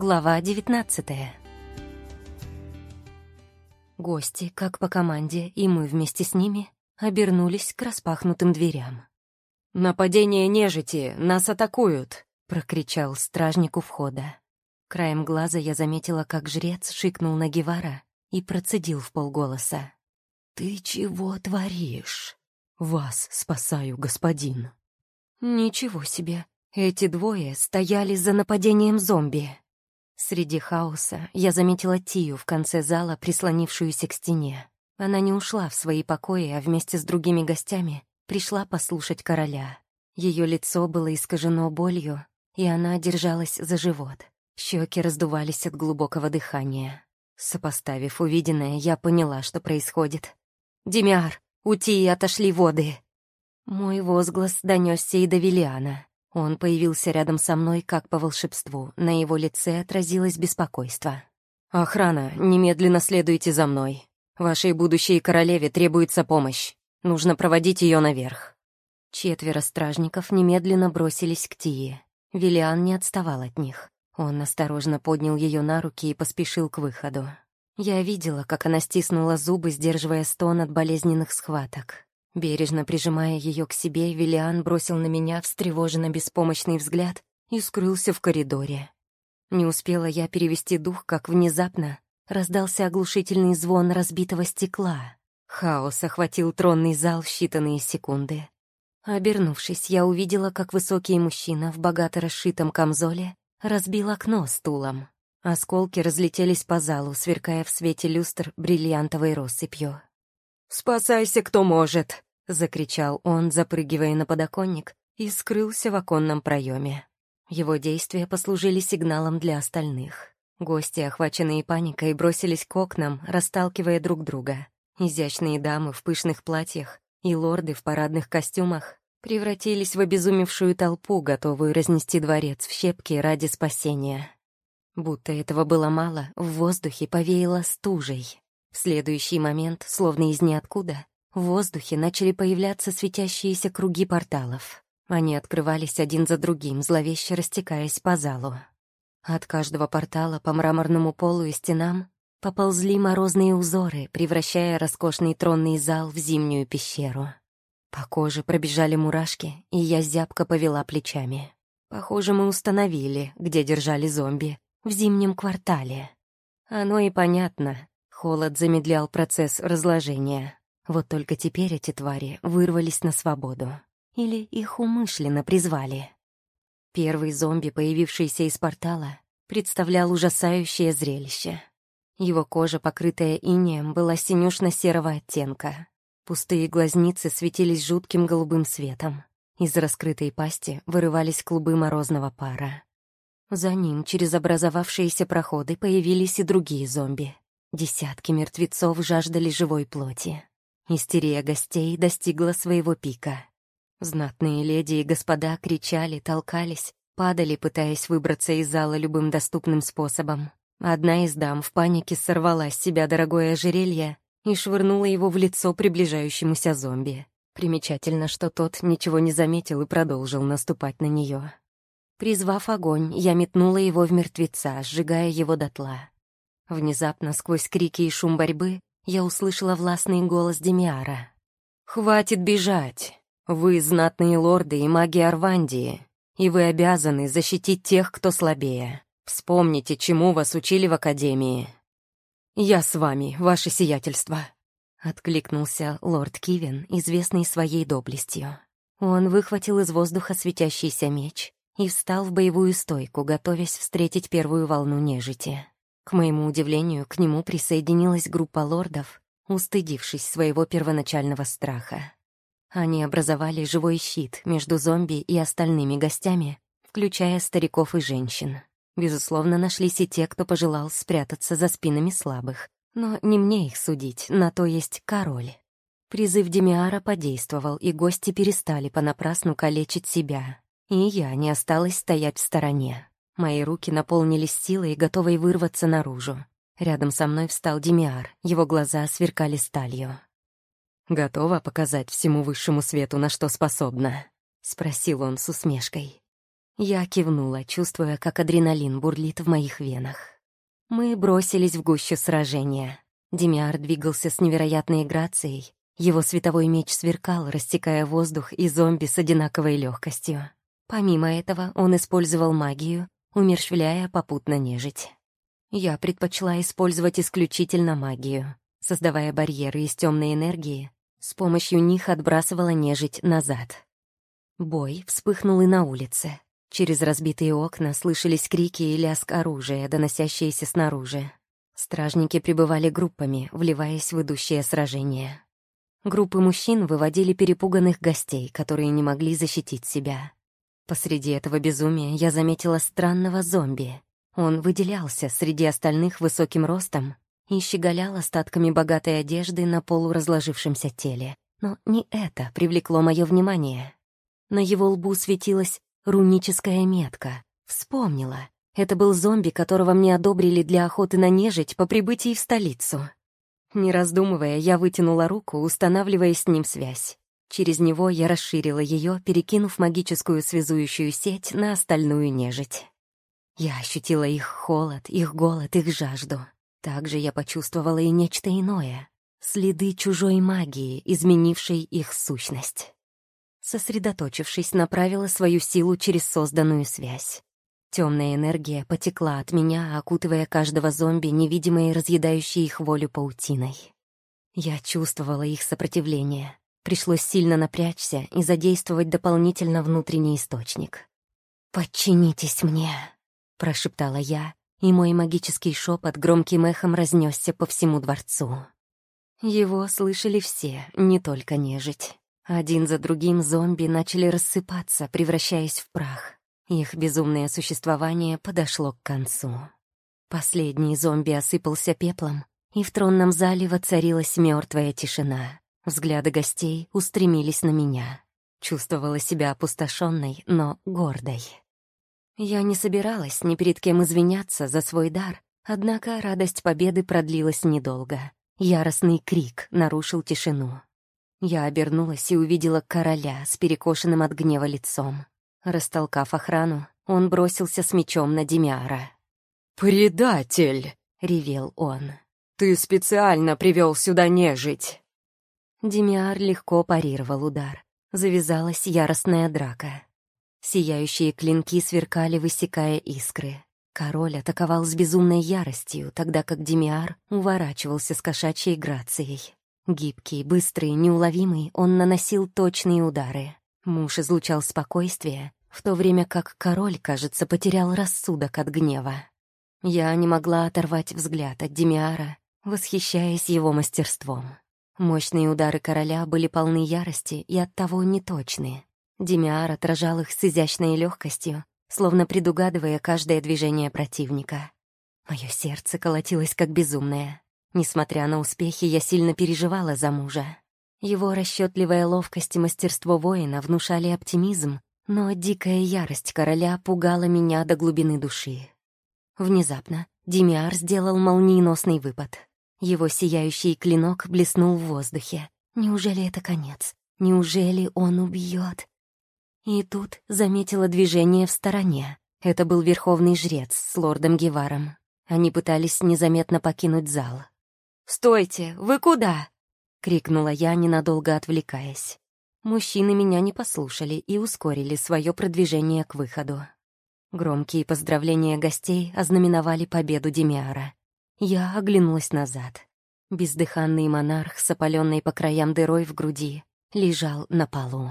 Глава 19 Гости, как по команде, и мы вместе с ними, обернулись к распахнутым дверям. «Нападение нежити! Нас атакуют!» — прокричал стражник у входа. Краем глаза я заметила, как жрец шикнул на Гевара и процедил в полголоса. «Ты чего творишь?» «Вас спасаю, господин». «Ничего себе! Эти двое стояли за нападением зомби!» Среди хаоса я заметила Тию в конце зала, прислонившуюся к стене. Она не ушла в свои покои, а вместе с другими гостями пришла послушать короля. Ее лицо было искажено болью, и она держалась за живот. Щеки раздувались от глубокого дыхания. Сопоставив увиденное, я поняла, что происходит. «Демиар, у Тии отошли воды!» Мой возглас донесся и до Виллиана. Он появился рядом со мной, как по волшебству. На его лице отразилось беспокойство. «Охрана, немедленно следуйте за мной. Вашей будущей королеве требуется помощь. Нужно проводить ее наверх». Четверо стражников немедленно бросились к Тие. Виллиан не отставал от них. Он осторожно поднял ее на руки и поспешил к выходу. Я видела, как она стиснула зубы, сдерживая стон от болезненных схваток. Бережно прижимая ее к себе, Виллиан бросил на меня встревоженно беспомощный взгляд и скрылся в коридоре. Не успела я перевести дух, как внезапно раздался оглушительный звон разбитого стекла. Хаос охватил тронный зал в считанные секунды. Обернувшись, я увидела, как высокий мужчина в богато расшитом камзоле разбил окно стулом. Осколки разлетелись по залу, сверкая в свете люстр бриллиантовой россыпью. «Спасайся, кто может!» — закричал он, запрыгивая на подоконник, и скрылся в оконном проеме. Его действия послужили сигналом для остальных. Гости, охваченные паникой, бросились к окнам, расталкивая друг друга. Изящные дамы в пышных платьях и лорды в парадных костюмах превратились в обезумевшую толпу, готовую разнести дворец в щепки ради спасения. Будто этого было мало, в воздухе повеяло стужей. Следующий момент, словно из ниоткуда, в воздухе начали появляться светящиеся круги порталов. Они открывались один за другим, зловеще растекаясь по залу. От каждого портала по мраморному полу и стенам поползли морозные узоры, превращая роскошный тронный зал в зимнюю пещеру. По коже пробежали мурашки, и я зябко повела плечами. Похоже, мы установили, где держали зомби, в зимнем квартале. Оно и понятно. Холод замедлял процесс разложения. Вот только теперь эти твари вырвались на свободу. Или их умышленно призвали. Первый зомби, появившийся из портала, представлял ужасающее зрелище. Его кожа, покрытая инеем, была синюшно-серого оттенка. Пустые глазницы светились жутким голубым светом. Из раскрытой пасти вырывались клубы морозного пара. За ним через образовавшиеся проходы появились и другие зомби. Десятки мертвецов жаждали живой плоти. Истерия гостей достигла своего пика. Знатные леди и господа кричали, толкались, падали, пытаясь выбраться из зала любым доступным способом. Одна из дам в панике сорвала с себя дорогое ожерелье и швырнула его в лицо приближающемуся зомби. Примечательно, что тот ничего не заметил и продолжил наступать на нее. Призвав огонь, я метнула его в мертвеца, сжигая его дотла. Внезапно, сквозь крики и шум борьбы, я услышала властный голос Демиара. «Хватит бежать! Вы знатные лорды и маги Арвандии, и вы обязаны защитить тех, кто слабее. Вспомните, чему вас учили в Академии». «Я с вами, ваше сиятельство», — откликнулся лорд Кивин, известный своей доблестью. Он выхватил из воздуха светящийся меч и встал в боевую стойку, готовясь встретить первую волну нежити. К моему удивлению, к нему присоединилась группа лордов, устыдившись своего первоначального страха. Они образовали живой щит между зомби и остальными гостями, включая стариков и женщин. Безусловно, нашлись и те, кто пожелал спрятаться за спинами слабых. Но не мне их судить, на то есть король. Призыв Демиара подействовал, и гости перестали понапрасну калечить себя. И я не осталась стоять в стороне. Мои руки наполнились силой, готовой вырваться наружу. Рядом со мной встал Демиар, его глаза сверкали сталью. «Готова показать всему высшему свету, на что способна?» — спросил он с усмешкой. Я кивнула, чувствуя, как адреналин бурлит в моих венах. Мы бросились в гущу сражения. Демиар двигался с невероятной грацией. Его световой меч сверкал, растекая воздух и зомби с одинаковой легкостью. Помимо этого, он использовал магию, умерщвляя попутно нежить. Я предпочла использовать исключительно магию, создавая барьеры из темной энергии, с помощью них отбрасывала нежить назад. Бой вспыхнул и на улице. Через разбитые окна слышались крики и лязг оружия, доносящиеся снаружи. Стражники прибывали группами, вливаясь в идущее сражение. Группы мужчин выводили перепуганных гостей, которые не могли защитить себя. Посреди этого безумия я заметила странного зомби. Он выделялся среди остальных высоким ростом и щеголял остатками богатой одежды на полуразложившемся теле. Но не это привлекло мое внимание. На его лбу светилась Руническая метка. Вспомнила. Это был зомби, которого мне одобрили для охоты на нежить по прибытии в столицу. Не раздумывая, я вытянула руку, устанавливая с ним связь. Через него я расширила ее, перекинув магическую связующую сеть на остальную нежить. Я ощутила их холод, их голод, их жажду. Также я почувствовала и нечто иное — следы чужой магии, изменившей их сущность сосредоточившись, направила свою силу через созданную связь. Темная энергия потекла от меня, окутывая каждого зомби, невидимой разъедающей их волю паутиной. Я чувствовала их сопротивление. Пришлось сильно напрячься и задействовать дополнительно внутренний источник. «Подчинитесь мне», — прошептала я, и мой магический шепот громким эхом разнесся по всему дворцу. Его слышали все, не только нежить. Один за другим зомби начали рассыпаться, превращаясь в прах. Их безумное существование подошло к концу. Последний зомби осыпался пеплом, и в тронном зале воцарилась мертвая тишина. Взгляды гостей устремились на меня. Чувствовала себя опустошенной, но гордой. Я не собиралась ни перед кем извиняться за свой дар, однако радость победы продлилась недолго. Яростный крик нарушил тишину. Я обернулась и увидела короля с перекошенным от гнева лицом. Растолкав охрану, он бросился с мечом на Демиара. «Предатель!» — ревел он. «Ты специально привел сюда нежить!» Демиар легко парировал удар. Завязалась яростная драка. Сияющие клинки сверкали, высекая искры. Король атаковал с безумной яростью, тогда как Демиар уворачивался с кошачьей грацией. Гибкий, быстрый, неуловимый, он наносил точные удары. Муж излучал спокойствие, в то время как король, кажется, потерял рассудок от гнева. Я не могла оторвать взгляд от Демиара, восхищаясь его мастерством. Мощные удары короля были полны ярости и оттого неточные. Демиар отражал их с изящной легкостью, словно предугадывая каждое движение противника. Мое сердце колотилось как безумное. Несмотря на успехи, я сильно переживала за мужа. Его расчетливая ловкость и мастерство воина внушали оптимизм, но дикая ярость короля пугала меня до глубины души. Внезапно Демиар сделал молниеносный выпад. Его сияющий клинок блеснул в воздухе. Неужели это конец? Неужели он убьет? И тут заметила движение в стороне. Это был верховный жрец с лордом Геваром. Они пытались незаметно покинуть зал. «Стойте! Вы куда?» — крикнула я, ненадолго отвлекаясь. Мужчины меня не послушали и ускорили свое продвижение к выходу. Громкие поздравления гостей ознаменовали победу Демиара. Я оглянулась назад. Бездыханный монарх с опаленной по краям дырой в груди лежал на полу.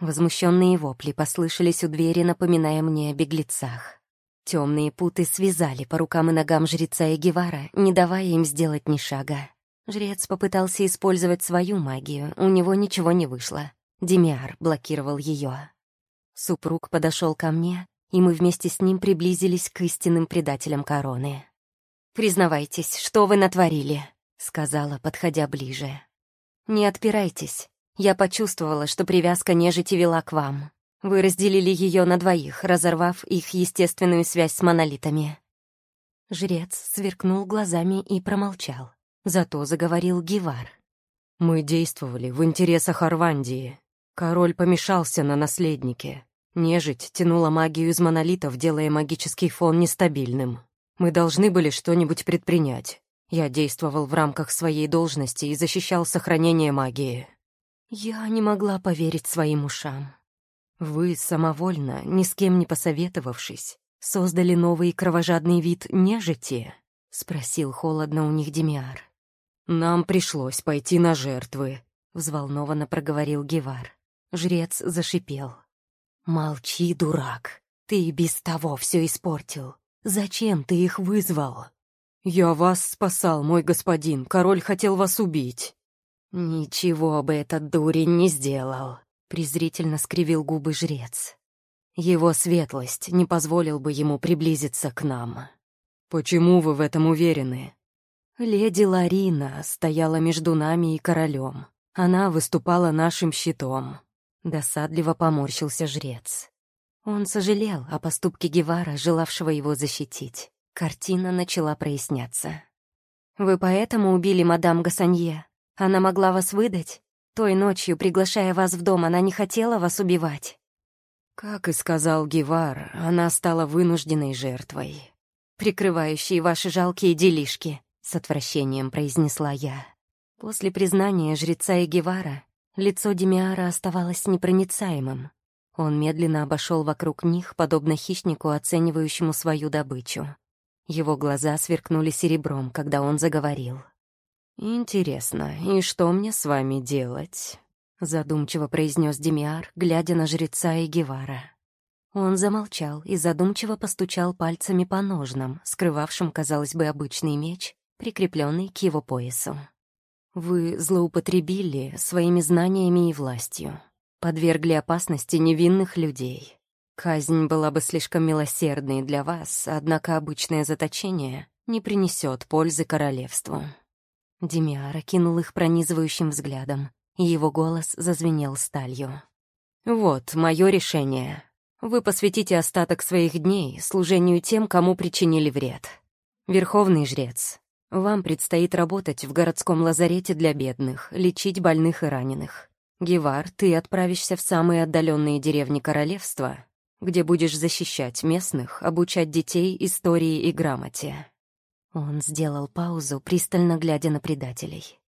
Возмущенные вопли послышались у двери, напоминая мне о беглецах. Темные путы связали по рукам и ногам жреца и Гевара, не давая им сделать ни шага. Жрец попытался использовать свою магию, у него ничего не вышло. Демиар блокировал ее. Супруг подошел ко мне, и мы вместе с ним приблизились к истинным предателям короны. «Признавайтесь, что вы натворили?» — сказала, подходя ближе. «Не отпирайтесь. Я почувствовала, что привязка нежити вела к вам. Вы разделили ее на двоих, разорвав их естественную связь с монолитами». Жрец сверкнул глазами и промолчал. Зато заговорил Гевар. «Мы действовали в интересах Арвандии. Король помешался на наследнике. Нежить тянула магию из монолитов, делая магический фон нестабильным. Мы должны были что-нибудь предпринять. Я действовал в рамках своей должности и защищал сохранение магии. Я не могла поверить своим ушам. Вы самовольно, ни с кем не посоветовавшись, создали новый кровожадный вид нежити? Спросил холодно у них Демиар. Нам пришлось пойти на жертвы, взволнованно проговорил Гевар. Жрец зашипел. «Молчи, дурак. Ты и без того все испортил. Зачем ты их вызвал?» «Я вас спасал, мой господин. Король хотел вас убить». «Ничего бы этот дурень не сделал», — презрительно скривил губы жрец. «Его светлость не позволил бы ему приблизиться к нам». «Почему вы в этом уверены?» Леди Ларина стояла между нами и королем. Она выступала нашим щитом. Досадливо поморщился жрец. Он сожалел о поступке Гевара, желавшего его защитить. Картина начала проясняться. «Вы поэтому убили мадам Гасанье? Она могла вас выдать? Той ночью, приглашая вас в дом, она не хотела вас убивать?» Как и сказал Гевар, она стала вынужденной жертвой. «Прикрывающие ваши жалкие делишки», — с отвращением произнесла я. После признания жреца и Гевара Лицо Демиара оставалось непроницаемым. Он медленно обошел вокруг них, подобно хищнику, оценивающему свою добычу. Его глаза сверкнули серебром, когда он заговорил. «Интересно, и что мне с вами делать?» — задумчиво произнес Демиар, глядя на жреца и Гевара. Он замолчал и задумчиво постучал пальцами по ножнам, скрывавшим, казалось бы, обычный меч, прикрепленный к его поясу. Вы злоупотребили своими знаниями и властью, подвергли опасности невинных людей. Казнь была бы слишком милосердной для вас, однако обычное заточение не принесет пользы королевству». Демиара кинул их пронизывающим взглядом, и его голос зазвенел сталью. «Вот мое решение. Вы посвятите остаток своих дней служению тем, кому причинили вред. Верховный жрец, вам предстоит работать в городском лазарете для бедных, лечить больных и раненых. Гевар, ты отправишься в самые отдаленные деревни королевства, где будешь защищать местных, обучать детей истории и грамоте». Он сделал паузу, пристально глядя на предателей.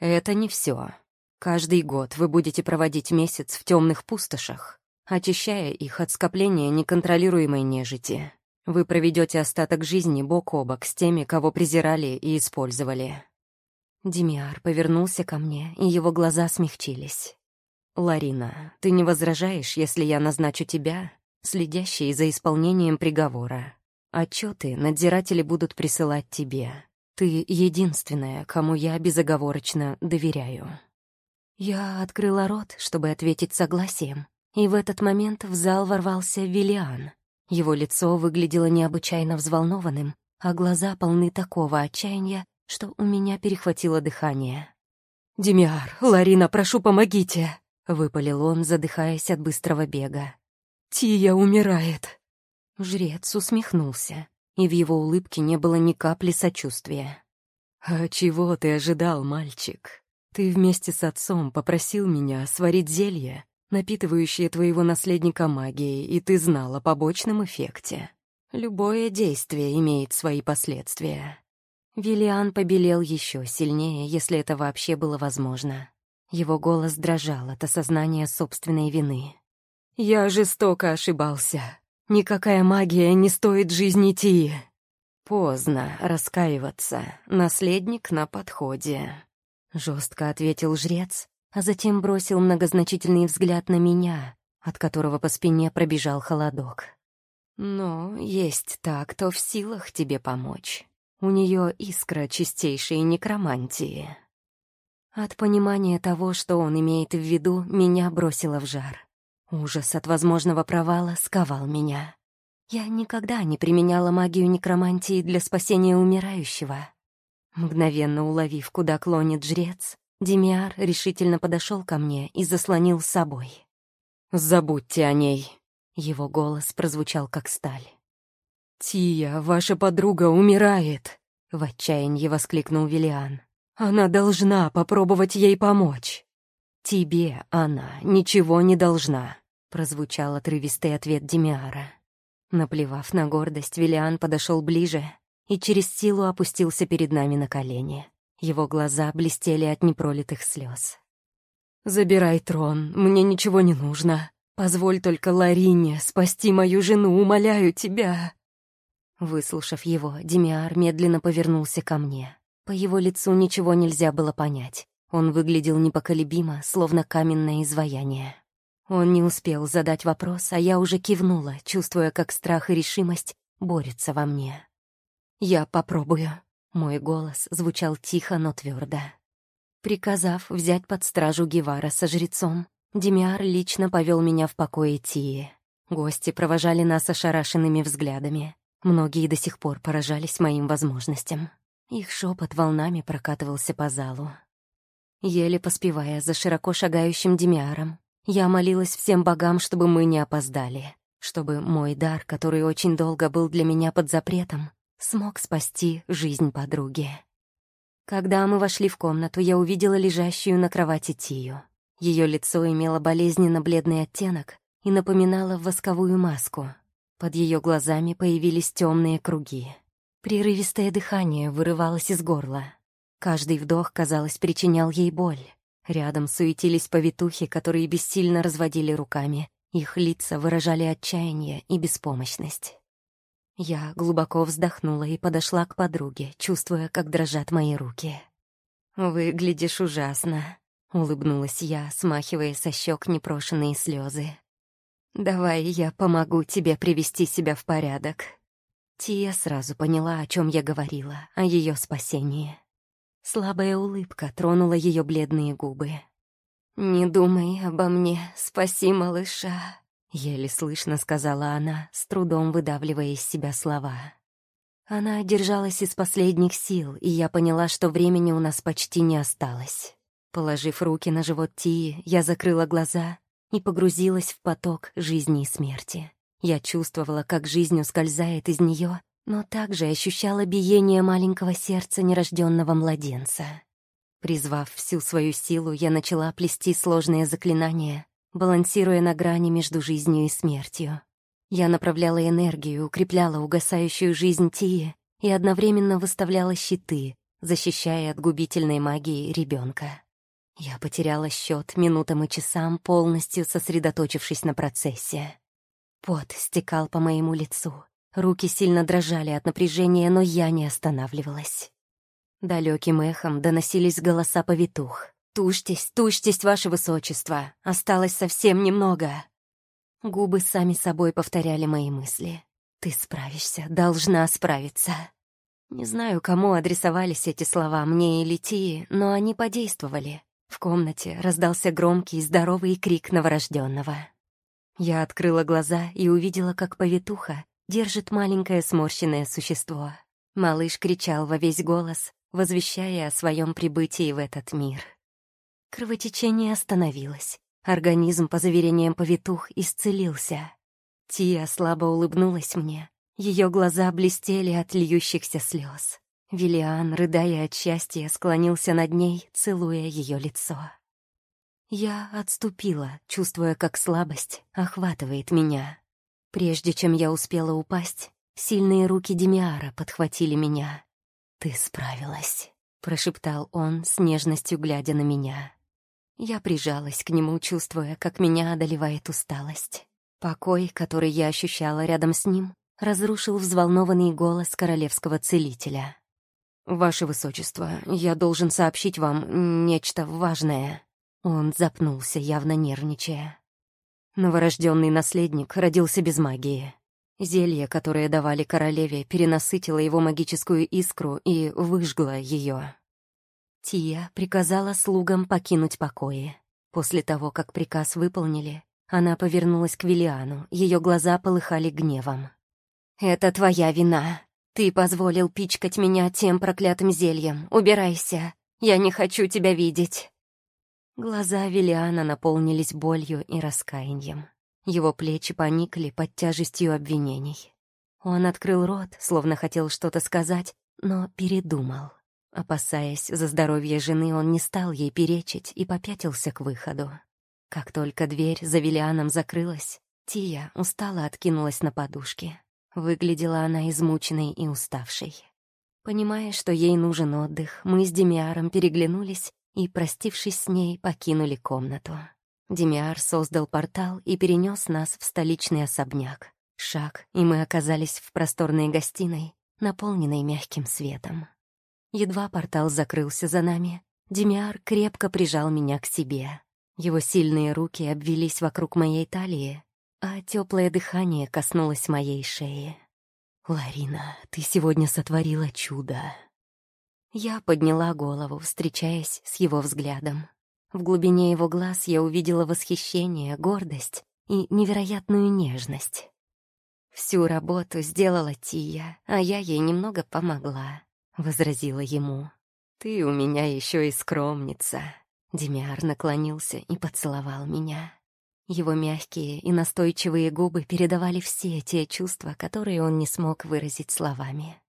«Это не все. Каждый год вы будете проводить месяц в темных пустошах, очищая их от скопления неконтролируемой нежити. Вы проведете остаток жизни бок о бок с теми, кого презирали и использовали». Демиар повернулся ко мне, и его глаза смягчились. «Ларина, ты не возражаешь, если я назначу тебя, следящей за исполнением приговора? Отчеты надзиратели будут присылать тебе. Ты единственная, кому я безоговорочно доверяю». Я открыла рот, чтобы ответить согласием, и в этот момент в зал ворвался Виллиан. Его лицо выглядело необычайно взволнованным, а глаза полны такого отчаяния, что у меня перехватило дыхание. «Демиар, Ларина, прошу, помогите!» — выпалил он, задыхаясь от быстрого бега. «Тия умирает!» Жрец усмехнулся, и в его улыбке не было ни капли сочувствия. «А чего ты ожидал, мальчик? Ты вместе с отцом попросил меня сварить зелье, напитывающие твоего наследника магией, и ты знал о побочном эффекте. Любое действие имеет свои последствия. Виллиан побелел еще сильнее, если это вообще было возможно. Его голос дрожал от осознания собственной вины. «Я жестоко ошибался. Никакая магия не стоит жизни Тии. Поздно раскаиваться. Наследник на подходе», — жестко ответил жрец, а затем бросил многозначительный взгляд на меня, от которого по спине пробежал холодок. «Но есть та, кто в силах тебе помочь. У нее искра чистейшей некромантии». От понимания того, что он имеет в виду, меня бросило в жар. Ужас от возможного провала сковал меня. Я никогда не применяла магию некромантии для спасения умирающего. Мгновенно уловив, куда клонит жрец, Демиар решительно подошел ко мне и заслонил с собой. «Забудьте о ней», — его голос прозвучал как сталь. «Тия, ваша подруга, умирает», — в отчаянии воскликнул Виллиан. «Она должна попробовать ей помочь». «Тебе она ничего не должна», — прозвучал отрывистый ответ Демиара. Наплевав на гордость, Виллиан подошел ближе и через силу опустился перед нами на колени. Его глаза блестели от непролитых слез. «Забирай трон, мне ничего не нужно. Позволь только Ларине спасти мою жену, умоляю тебя!» Выслушав его, Демиар медленно повернулся ко мне. По его лицу ничего нельзя было понять. Он выглядел непоколебимо, словно каменное изваяние. Он не успел задать вопрос, а я уже кивнула, чувствуя, как страх и решимость борются во мне. «Я попробую». Мой голос звучал тихо, но твердо. Приказав взять под стражу Гевара со жрецом, Демиар лично повел меня в покое Тии. Гости провожали нас ошарашенными взглядами. Многие до сих пор поражались моим возможностям. Их шепот волнами прокатывался по залу. Еле поспевая за широко шагающим Демиаром, я молилась всем богам, чтобы мы не опоздали, чтобы мой дар, который очень долго был для меня под запретом, смог спасти жизнь подруги. Когда мы вошли в комнату, я увидела лежащую на кровати Тию. Ее лицо имело болезненно бледный оттенок и напоминало восковую маску. Под ее глазами появились темные круги. Прерывистое дыхание вырывалось из горла. Каждый вдох, казалось, причинял ей боль. Рядом суетились повитухи, которые бессильно разводили руками. Их лица выражали отчаяние и беспомощность. Я глубоко вздохнула и подошла к подруге, чувствуя, как дрожат мои руки. «Выглядишь ужасно», — улыбнулась я, смахивая со щек непрошенные слезы. «Давай я помогу тебе привести себя в порядок». Тия сразу поняла, о чем я говорила, о ее спасении. Слабая улыбка тронула ее бледные губы. «Не думай обо мне, спаси малыша», — еле слышно сказала она, с трудом выдавливая из себя слова. Она держалась из последних сил, и я поняла, что времени у нас почти не осталось. Положив руки на живот Тии, я закрыла глаза и погрузилась в поток жизни и смерти. Я чувствовала, как жизнь ускользает из нее, но также ощущала биение маленького сердца нерожденного младенца. Призвав всю свою силу, я начала плести сложные заклинания, балансируя на грани между жизнью и смертью. Я направляла энергию, укрепляла угасающую жизнь Тии и одновременно выставляла щиты, защищая от губительной магии ребенка. Я потеряла счет минутам и часам, полностью сосредоточившись на процессе. Пот стекал по моему лицу. Руки сильно дрожали от напряжения, но я не останавливалась. Далеким эхом доносились голоса повитух. «Тушьтесь, тушьтесь, ваше высочество! Осталось совсем немного!» Губы сами собой повторяли мои мысли. «Ты справишься, должна справиться!» Не знаю, кому адресовались эти слова, мне или Тии, но они подействовали. В комнате раздался громкий, здоровый крик новорожденного. Я открыла глаза и увидела, как повитуха держит маленькое сморщенное существо. Малыш кричал во весь голос, возвещая о своем прибытии в этот мир. Кровотечение остановилось. Организм, по заверениям повитух, исцелился. Тия слабо улыбнулась мне. Ее глаза блестели от льющихся слез. Виллиан, рыдая от счастья, склонился над ней, целуя ее лицо. Я отступила, чувствуя, как слабость охватывает меня. Прежде чем я успела упасть, сильные руки Демиара подхватили меня. «Ты справилась», — прошептал он, с нежностью глядя на меня. Я прижалась к нему, чувствуя, как меня одолевает усталость. Покой, который я ощущала рядом с ним, разрушил взволнованный голос королевского целителя. «Ваше высочество, я должен сообщить вам нечто важное». Он запнулся, явно нервничая. Новорожденный наследник родился без магии. Зелье, которое давали королеве, перенасытило его магическую искру и выжгло ее. Тия приказала слугам покинуть покои. После того, как приказ выполнили, она повернулась к Виллиану, ее глаза полыхали гневом. «Это твоя вина», «Ты позволил пичкать меня тем проклятым зельем. Убирайся. Я не хочу тебя видеть». Глаза Виллиана наполнились болью и раскаянием. Его плечи поникли под тяжестью обвинений. Он открыл рот, словно хотел что-то сказать, но передумал. Опасаясь за здоровье жены, он не стал ей перечить и попятился к выходу. Как только дверь за Виллианом закрылась, Тия устало откинулась на подушке. Выглядела она измученной и уставшей. Понимая, что ей нужен отдых, мы с Демиаром переглянулись и, простившись с ней, покинули комнату. Демиар создал портал и перенес нас в столичный особняк. Шаг, и мы оказались в просторной гостиной, наполненной мягким светом. Едва портал закрылся за нами, Демиар крепко прижал меня к себе. Его сильные руки обвелись вокруг моей талии, а теплое дыхание коснулось моей шеи. «Ларина, ты сегодня сотворила чудо». Я подняла голову, встречаясь с его взглядом. В глубине его глаз я увидела восхищение, гордость и невероятную нежность. Всю работу сделала Тия, а я ей немного помогла, — возразила ему. «Ты у меня еще и скромница». Демиар наклонился и поцеловал меня. Его мягкие и настойчивые губы передавали все те чувства, которые он не смог выразить словами.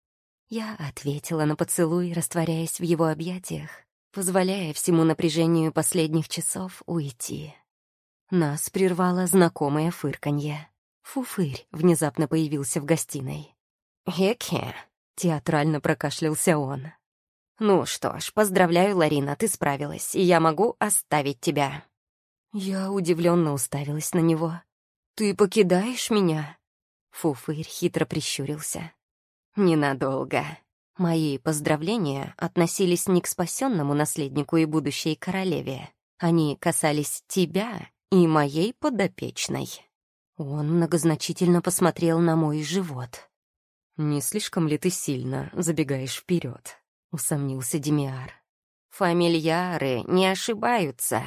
Я ответила на поцелуй, растворяясь в его объятиях, позволяя всему напряжению последних часов уйти. Нас прервало знакомое фырканье. Фуфырь внезапно появился в гостиной. «Хеке!» — театрально прокашлялся он. «Ну что ж, поздравляю, Ларина, ты справилась, и я могу оставить тебя». Я удивленно уставилась на него. «Ты покидаешь меня?» Фуфырь хитро прищурился. «Ненадолго. Мои поздравления относились не к спасенному наследнику и будущей королеве. Они касались тебя и моей подопечной». Он многозначительно посмотрел на мой живот. «Не слишком ли ты сильно забегаешь вперед?» — усомнился Демиар. «Фамильяры не ошибаются»,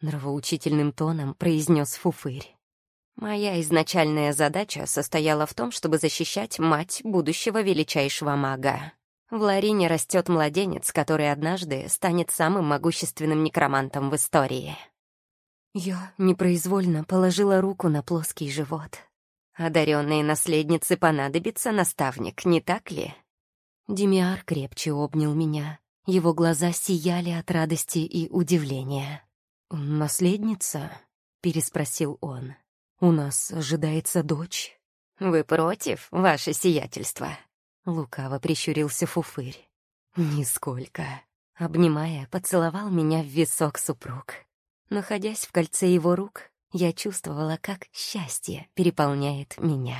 нравоучительным тоном произнес Фуфырь. Моя изначальная задача состояла в том, чтобы защищать мать будущего величайшего мага. В Ларине растет младенец, который однажды станет самым могущественным некромантом в истории. Я непроизвольно положила руку на плоский живот. Одаренной наследнице понадобится наставник, не так ли? Демиар крепче обнял меня. Его глаза сияли от радости и удивления. «Наследница?» — переспросил он. «У нас ожидается дочь». «Вы против, ваше сиятельство?» — лукаво прищурился Фуфырь. «Нисколько». Обнимая, поцеловал меня в висок супруг. Находясь в кольце его рук, я чувствовала, как счастье переполняет меня.